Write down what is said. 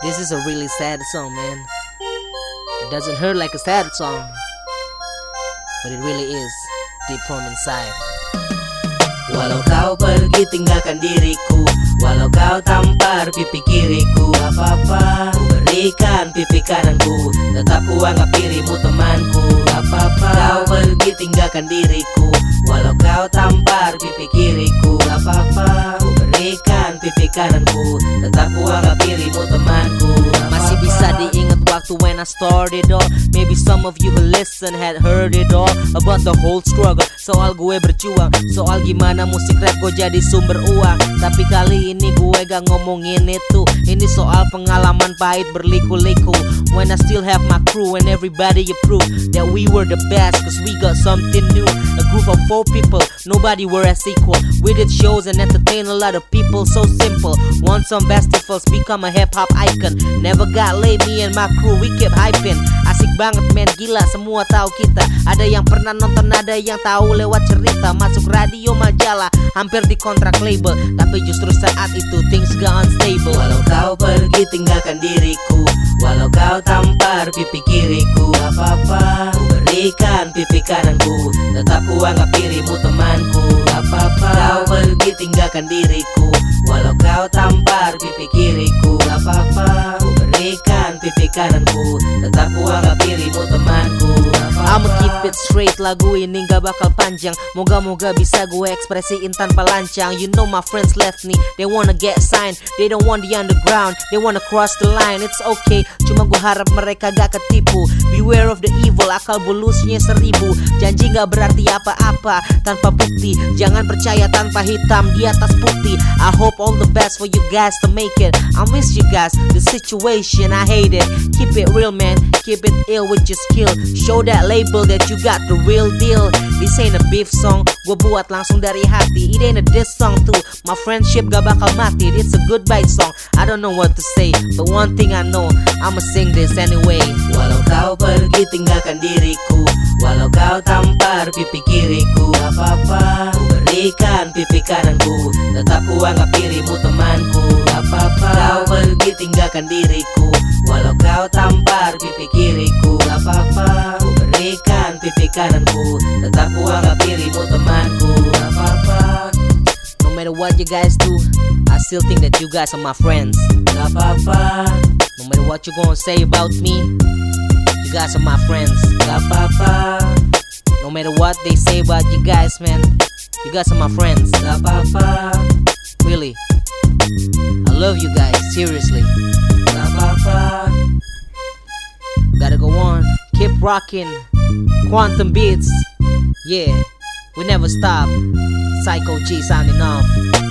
This is a really sad song, man. It doesn't hurt like a sad song, but it really is deep from inside. Walau kau pergi tinggalkan diriku. Walau kau tampar pipi kiriku Apa-apa. Ku berikan pipi kananku. Tetap ku anggap dirimu temanku. Apa-apa. Kau pergi tinggalkan diriku. Walau kau tampar pipi kiriku kananku Tetap ku anggap dirimu temanku. Masih bisa diingat waktu when I started all. Maybe some of you who listen had heard it all About the whole struggle. Soal gue berjuang Soal gimana musik rap gue jadi sumber uang. Tapi kali ini gue gak ngomongin itu. Ini soal pengalaman pahit berliku-liku. When I still have my crew and everybody approve That we were the best cause we got something new. A group of four people, nobody were as equal We did shows and entertain a lot of people so simple. Won some festivals, become a hip hop icon. Never got laid, me and my crew we keep hyping. Asik banget men, gila semua tahu kita. Ada yang pernah nonton, ada yang tahu lewat cerita. Masuk radio majalah, hampir di kontrak label. Tapi justru saat itu things got unstable. Walau kau pergi tinggalkan diriku. Walau kau tampar pipi kiriku. Apa-apa Ku berikan pipi kananku. Tetap ku anggap dirimu temanku Apa-apa. Kau pergi tinggalkan diriku. Walau kau tampar pipi kiriku Apa-apa. Ku berikan pipi kananku. Tetap ku anggap dirimu temanku I'ma straight lagu ini gak bakal panjang. Moga-moga bisa gue ekspresiin tanpa lancang. You know my friends left me. They wanna get signed. They don't want the underground. They wanna cross the line. It's okay. Cuma gue harap mereka gak ketipu. Beware of the evil. Akal bulusnya seribu. Janji gak berarti apa-apa. Tanpa bukti. Jangan percaya tanpa hitam di atas putih. I hope all the best for you guys to make it. I miss you guys. The situation I hate it. Keep it real man. Keep it ill with your skill Show that label that you got the real deal. This ain't a beef song Gue buat langsung dari hati. It ain't a diss song too. My friendship gak bakal mati It's a goodbye song. I don't know what to say But one thing I know I'ma sing this anyway. Walau kau pergi tinggalkan diriku. Walau kau tampar pipi kiriku. Apa-apa Ku berikan pipi kananku. Tetap ku anggap dirimu temanku. Apa-apa Kau pergi tinggalkan diriku. Walau kau tampar berikan pipi kananku Tetap ku anggap dirimu temanku Apa-apa No matter what you guys do I still think that you guys are my friends. No matter what you gonna say about me? You guys are my friends. No matter what they say about you guys man? You guys are my friends. Really? I love you guys seriously. Gotta go on. Keep rocking Quantum beats. Yeah We never stop. Psycho G signing off